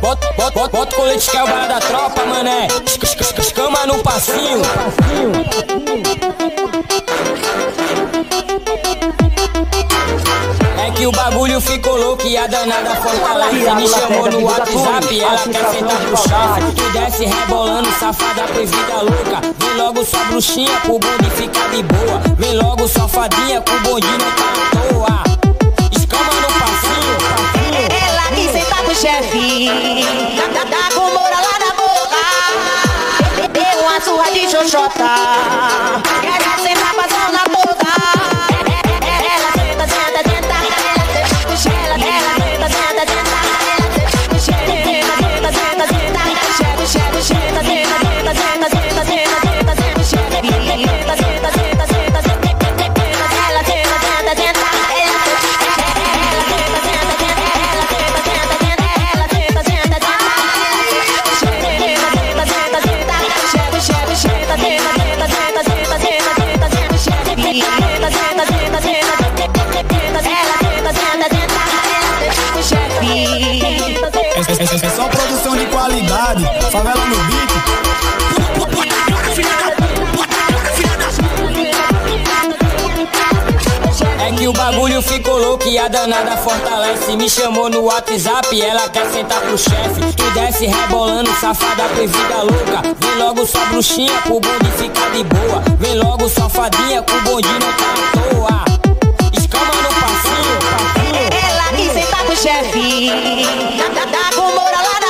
Bota, bota, bota, o colete que é o bar da tropa, mané. Escama no passinho. É que o bagulho ficou louco e a danada fortalece. Me chamou no WhatsApp, ela quer sentar pro chefe. Tu desce rebolando, safada, pois vida louca. Vem logo só bruxinha pro bonde ficar de boa. Vem logo safadinha, pro não tá que xoxota. Qualidade, favela no beat. É que o bagulho ficou louco e a danada fortalece. Me chamou no WhatsApp, ela quer sentar pro chefe. Tu desce rebolando, safada, pois vida louca. Vem logo só bruxinha pro bonde ficar de boa. Vem logo safadinha, pro bonde não tá à toa. Escama no passinho, passinho. Ela quis sentar pro chefe, dá, dá, dá com moura lá na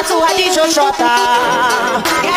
a surra de Xoxota.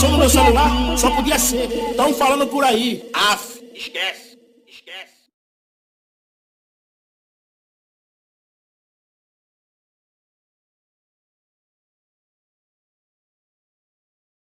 notificação no meu celular? Só podia ser. Estão falando por aí. Af, esquece.